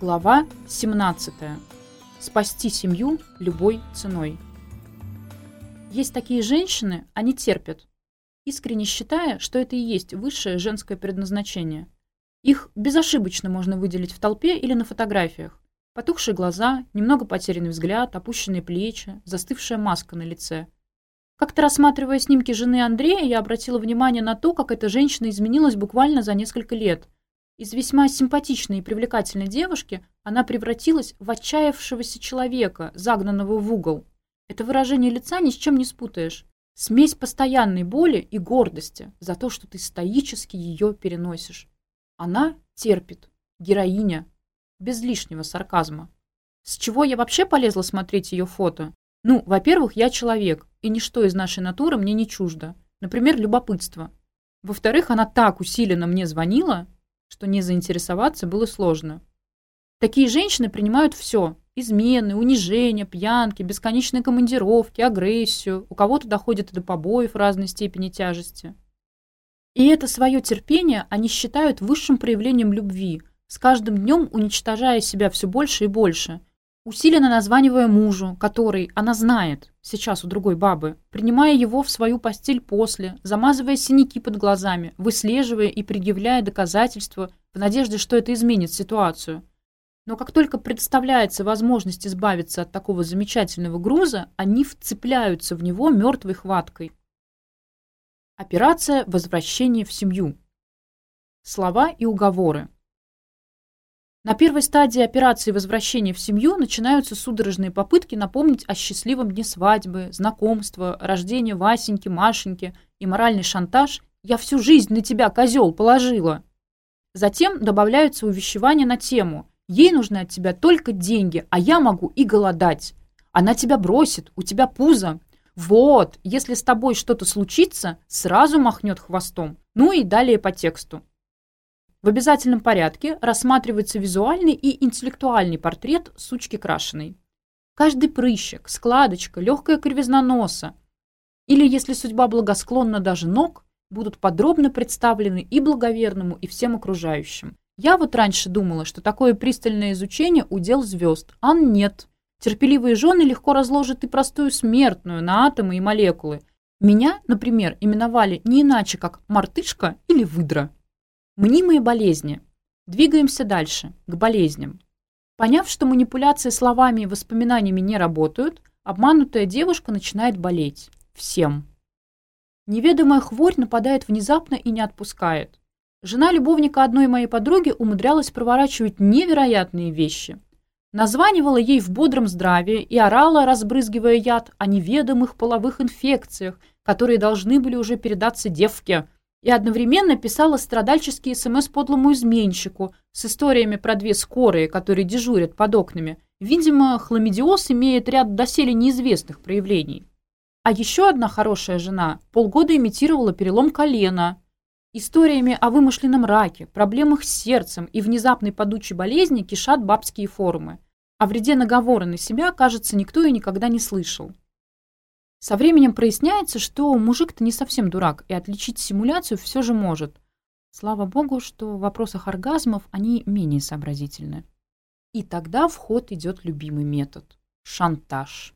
Глава 17. Спасти семью любой ценой. Есть такие женщины, они терпят, искренне считая, что это и есть высшее женское предназначение. Их безошибочно можно выделить в толпе или на фотографиях. Потухшие глаза, немного потерянный взгляд, опущенные плечи, застывшая маска на лице. Как-то рассматривая снимки жены Андрея, я обратила внимание на то, как эта женщина изменилась буквально за несколько лет – из весьма симпатичной и привлекательной девушки она превратилась в отчаявшегося человека, загнанного в угол. Это выражение лица ни с чем не спутаешь. Смесь постоянной боли и гордости за то, что ты стоически ее переносишь. Она терпит. Героиня. Без лишнего сарказма. С чего я вообще полезла смотреть ее фото? Ну, во-первых, я человек, и ничто из нашей натуры мне не чуждо. Например, любопытство. Во-вторых, она так усиленно мне звонила, что не заинтересоваться было сложно. Такие женщины принимают все – измены, унижения, пьянки, бесконечные командировки, агрессию, у кого-то доходит до побоев разной степени тяжести. И это свое терпение они считают высшим проявлением любви, с каждым днем уничтожая себя все больше и больше – усиленно названивая мужу, который, она знает, сейчас у другой бабы, принимая его в свою постель после, замазывая синяки под глазами, выслеживая и предъявляя доказательства в надежде, что это изменит ситуацию. Но как только представляется возможность избавиться от такого замечательного груза, они вцепляются в него мертвой хваткой. Операция «Возвращение в семью». Слова и уговоры – На первой стадии операции возвращения в семью начинаются судорожные попытки напомнить о счастливом дне свадьбы, знакомства, рождения Васеньки, Машеньки и моральный шантаж «Я всю жизнь на тебя, козел, положила». Затем добавляются увещевания на тему «Ей нужны от тебя только деньги, а я могу и голодать. Она тебя бросит, у тебя пузо. Вот, если с тобой что-то случится, сразу махнет хвостом». Ну и далее по тексту. В обязательном порядке рассматривается визуальный и интеллектуальный портрет сучки крашеной. Каждый прыщик, складочка, легкая кривизна носа или, если судьба благосклонна, даже ног, будут подробно представлены и благоверному, и всем окружающим. Я вот раньше думала, что такое пристальное изучение – удел звезд, а нет. Терпеливые жены легко разложат и простую смертную на атомы и молекулы. Меня, например, именовали не иначе, как мартышка или выдра. Мнимые болезни. Двигаемся дальше, к болезням. Поняв, что манипуляции словами и воспоминаниями не работают, обманутая девушка начинает болеть. Всем. Неведомая хворь нападает внезапно и не отпускает. Жена любовника одной моей подруги умудрялась проворачивать невероятные вещи. Названивала ей в бодром здравии и орала, разбрызгивая яд, о неведомых половых инфекциях, которые должны были уже передаться девке – и одновременно писала страдальческие СМС подлому изменщику с историями про две скорые, которые дежурят под окнами. Видимо, хламидиоз имеет ряд доселе неизвестных проявлений. А еще одна хорошая жена полгода имитировала перелом колена. Историями о вымышленном раке, проблемах с сердцем и внезапной падучей болезни кишат бабские форумы. О вреде наговора на себя, кажется, никто и никогда не слышал. Со временем проясняется, что мужик-то не совсем дурак, и отличить симуляцию все же может. Слава богу, что в вопросах оргазмов они менее сообразительны. И тогда в ход идет любимый метод – шантаж.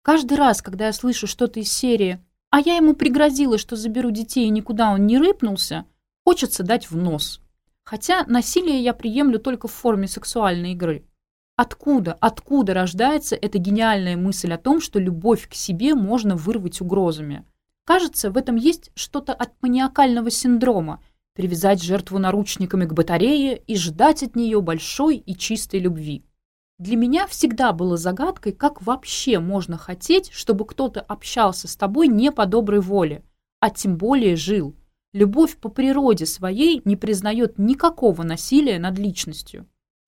Каждый раз, когда я слышу что-то из серии «А я ему пригрозила, что заберу детей, и никуда он не рыпнулся», хочется дать в нос. Хотя насилие я приемлю только в форме сексуальной игры – откуда, откуда рождается эта гениальная мысль о том, что любовь к себе можно вырвать угрозами. Кажется, в этом есть что-то от маниакального синдрома – привязать жертву наручниками к батарее и ждать от нее большой и чистой любви. Для меня всегда было загадкой, как вообще можно хотеть, чтобы кто-то общался с тобой не по доброй воле, а тем более жил. Любовь по природе своей не признает никакого насилия над личностью.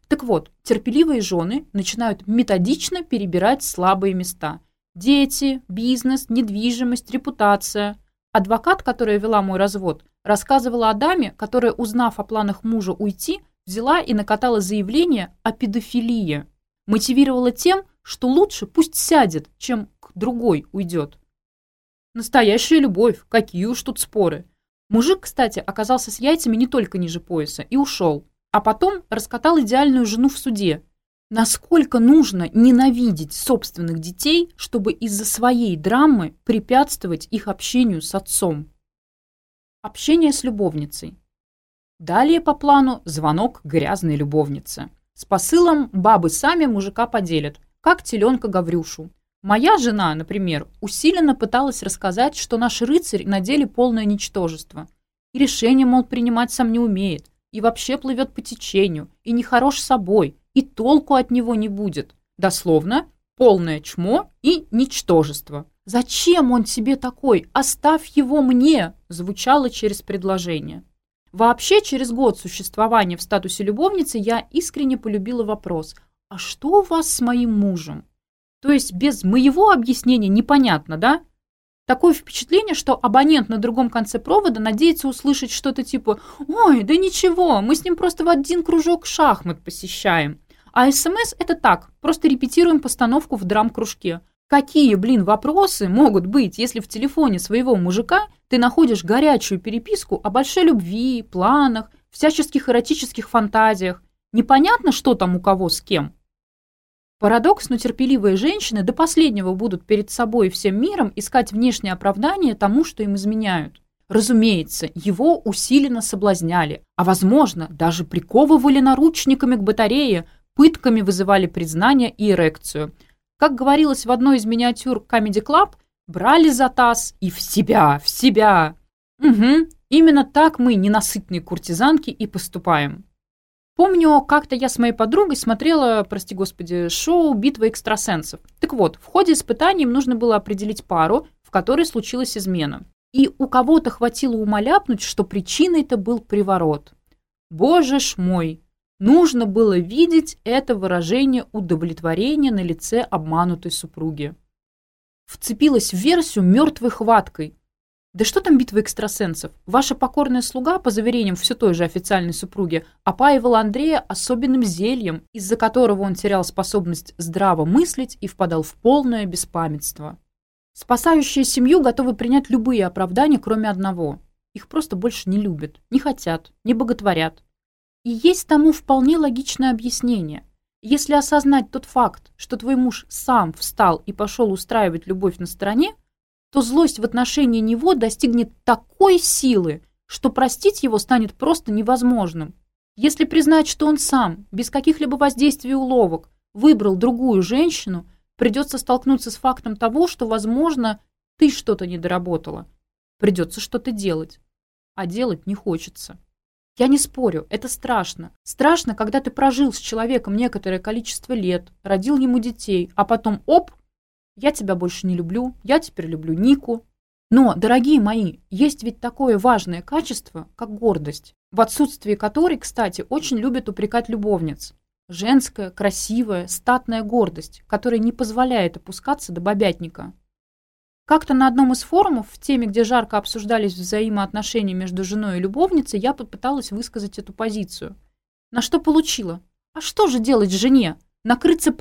Так вот, терпеливые жены начинают методично перебирать слабые места. Дети, бизнес, недвижимость, репутация. Адвокат, которая вела мой развод, рассказывала о даме, которая, узнав о планах мужа уйти, взяла и накатала заявление о педофилии. Мотивировала тем, что лучше пусть сядет, чем к другой уйдет. Настоящая любовь, какие уж тут споры. Мужик, кстати, оказался с яйцами не только ниже пояса и ушел. а потом раскатал идеальную жену в суде. Насколько нужно ненавидеть собственных детей, чтобы из-за своей драмы препятствовать их общению с отцом? Общение с любовницей. Далее по плану звонок грязной любовницы. С посылом «бабы сами мужика поделят», как теленка Гаврюшу. Моя жена, например, усиленно пыталась рассказать, что наш рыцарь на деле полное ничтожество. И решение, мол, принимать сам не умеет – и вообще плывет по течению, и не хорош собой, и толку от него не будет. Дословно, полное чмо и ничтожество. «Зачем он тебе такой? Оставь его мне!» звучало через предложение. Вообще, через год существования в статусе любовницы я искренне полюбила вопрос «А что у вас с моим мужем?» То есть без моего объяснения непонятно, да? такое впечатление, что абонент на другом конце провода надеется услышать что-то типа «Ой, да ничего, мы с ним просто в один кружок шахмат посещаем». А СМС эм это так, просто репетируем постановку в драм-кружке. Какие, блин, вопросы могут быть, если в телефоне своего мужика ты находишь горячую переписку о большой любви, планах, всяческих эротических фантазиях? Непонятно, что там у кого с кем. Парадокс, но терпеливые женщины до последнего будут перед собой и всем миром искать внешнее оправдание тому, что им изменяют. Разумеется, его усиленно соблазняли, а, возможно, даже приковывали наручниками к батарее, пытками вызывали признание и эрекцию. Как говорилось в одной из миниатюр Comedy Club, брали за таз и в себя, в себя. Угу, именно так мы, ненасытные куртизанки, и поступаем. Помню, как-то я с моей подругой смотрела, прости господи, шоу «Битва экстрасенсов». Так вот, в ходе испытаний им нужно было определить пару, в которой случилась измена. И у кого-то хватило ума что причиной это был приворот. Боже ж мой! Нужно было видеть это выражение удовлетворения на лице обманутой супруги. Вцепилась в версию мертвой хваткой. Да что там битва экстрасенсов? Ваша покорная слуга, по заверениям все той же официальной супруги, опаивала Андрея особенным зельем, из-за которого он терял способность здраво мыслить и впадал в полное беспамятство. Спасающие семью готовы принять любые оправдания, кроме одного. Их просто больше не любят, не хотят, не боготворят. И есть тому вполне логичное объяснение. Если осознать тот факт, что твой муж сам встал и пошел устраивать любовь на стороне, то злость в отношении него достигнет такой силы, что простить его станет просто невозможным. Если признать, что он сам, без каких-либо воздействий уловок, выбрал другую женщину, придется столкнуться с фактом того, что, возможно, ты что-то недоработала. Придется что-то делать. А делать не хочется. Я не спорю, это страшно. Страшно, когда ты прожил с человеком некоторое количество лет, родил ему детей, а потом оп, я тебя больше не люблю, я теперь люблю Нику. Но, дорогие мои, есть ведь такое важное качество, как гордость, в отсутствии которой, кстати, очень любят упрекать любовниц. Женская, красивая, статная гордость, которая не позволяет опускаться до бобятника. Как-то на одном из форумов, в теме, где жарко обсуждались взаимоотношения между женой и любовницей, я попыталась высказать эту позицию. На что получила? А что же делать жене? Накрыться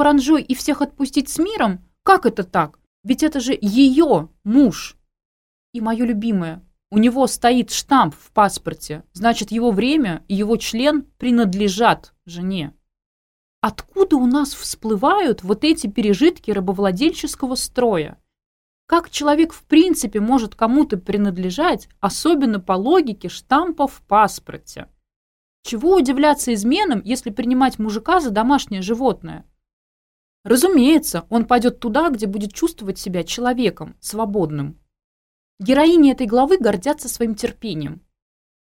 паранжой и всех отпустить с миром? Как это так? Ведь это же ее муж. И мое любимое. У него стоит штамп в паспорте. Значит, его время и его член принадлежат жене. Откуда у нас всплывают вот эти пережитки рабовладельческого строя? Как человек в принципе может кому-то принадлежать, особенно по логике штампа в паспорте? Чего удивляться изменам, если принимать мужика за домашнее животное? Разумеется, он пойдет туда, где будет чувствовать себя человеком, свободным. Героини этой главы гордятся своим терпением.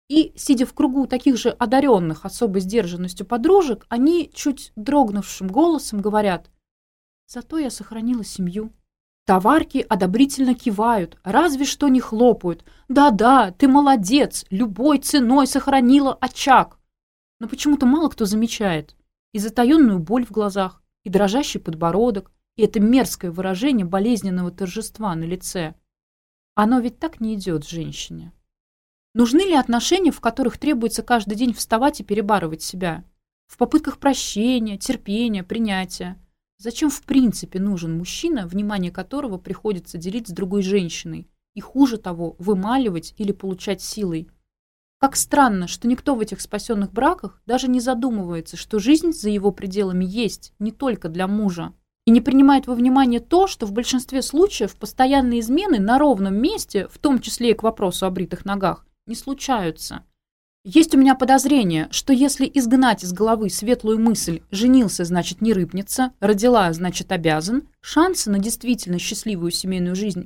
И, сидя в кругу таких же одаренных особой сдержанностью подружек, они чуть дрогнувшим голосом говорят «Зато я сохранила семью». Товарки одобрительно кивают, разве что не хлопают. «Да-да, ты молодец, любой ценой сохранила очаг». Но почему-то мало кто замечает и затаенную боль в глазах, дрожащий подбородок, и это мерзкое выражение болезненного торжества на лице. Оно ведь так не идет женщине. Нужны ли отношения, в которых требуется каждый день вставать и перебарывать себя? В попытках прощения, терпения, принятия. Зачем в принципе нужен мужчина, внимание которого приходится делить с другой женщиной, и хуже того, вымаливать или получать силой – Как странно, что никто в этих спасенных браках даже не задумывается, что жизнь за его пределами есть не только для мужа. И не принимает во внимание то, что в большинстве случаев постоянные измены на ровном месте, в том числе и к вопросу о бритых ногах, не случаются. Есть у меня подозрение, что если изгнать из головы светлую мысль «женился, значит не рыбница», «родила, значит обязан», шансы на действительно счастливую семейную жизнь